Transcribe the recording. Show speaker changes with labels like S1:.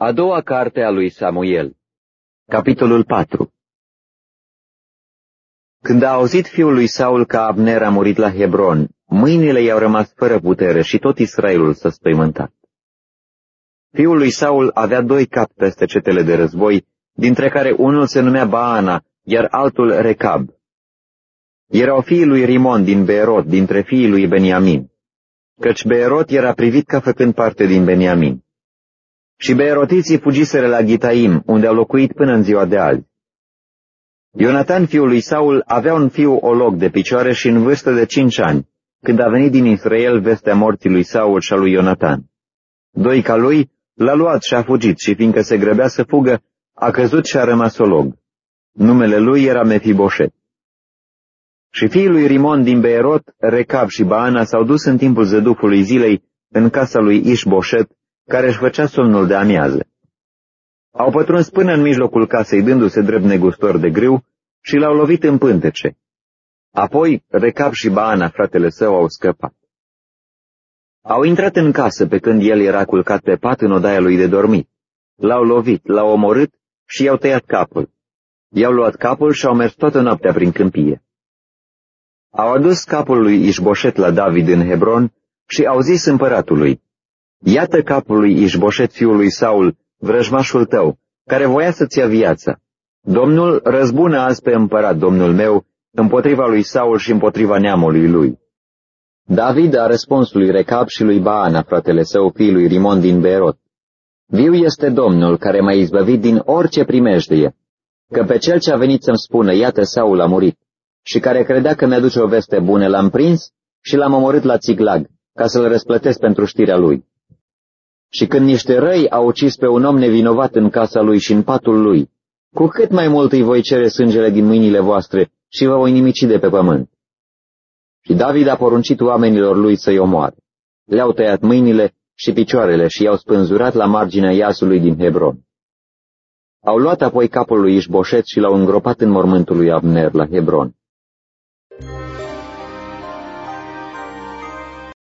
S1: A doua carte a lui Samuel Capitolul 4 Când a auzit fiul lui Saul că Abner a murit la Hebron, mâinile i-au rămas fără putere și tot Israelul s-a spăimântat. Fiul lui Saul avea doi capi peste cetele de război, dintre care unul se numea Baana, iar altul Recab. Erau fiii lui Rimon din Beerot, dintre fiii lui Beniamin, căci Beerot era privit ca făcând parte din Beniamin. Și beerotiții fugiseră la Ghitaim, unde au locuit până în ziua de azi. Ionatan, fiul lui Saul, avea un fiu olog de picioare și în vârstă de cinci ani, când a venit din Israel vestea morții lui Saul și a lui Ionatan. Doi ca lui l-a luat și a fugit și fiindcă se grăbea să fugă, a căzut și a rămas olog. Numele lui era Mefiboset. Și fiii lui Rimon din Beerot, Recab și Baana s-au dus în timpul zădufului zilei în casa lui Ișboșet, care își făcea somnul de amiază. Au pătruns până în mijlocul casei, dându-se drept negustor de grâu, și l-au lovit în pântece. Apoi Recap și Baana, fratele său, au scăpat. Au intrat în casă pe când el era culcat pe pat în odaia lui de dormit. L-au lovit, l-au omorât și i-au tăiat capul. I-au luat capul și au mers toată noaptea prin câmpie. Au adus capul lui Ișboșet la David în Hebron și au zis împăratului, Iată capul lui Ișboșet fiul lui Saul, vrăjmașul tău, care voia să-ți ia viața. Domnul răzbună azi pe împărat, domnul meu, împotriva lui Saul și împotriva neamului lui. David a răspuns lui Recap și lui Baana, fratele său, fiului Rimon din Berot. Viu este Domnul care m-a izbăvit din orice primejdie, că pe cel ce a venit să-mi spună, iată Saul a murit, și care credea că mi-aduce o veste bună, l-am prins și l-am omorât la Țiglag, ca să-l răsplătesc pentru știrea lui. Și când niște răi au ucis pe un om nevinovat în casa lui și în patul lui, cu cât mai mult îi voi cere sângele din mâinile voastre și vă voi nimici de pe pământ. Și David a poruncit oamenilor lui să-i omoare. Le-au tăiat mâinile și picioarele și i-au spânzurat la marginea iasului din Hebron. Au luat apoi capul lui Ișboșet și l-au îngropat în mormântul lui Abner la Hebron.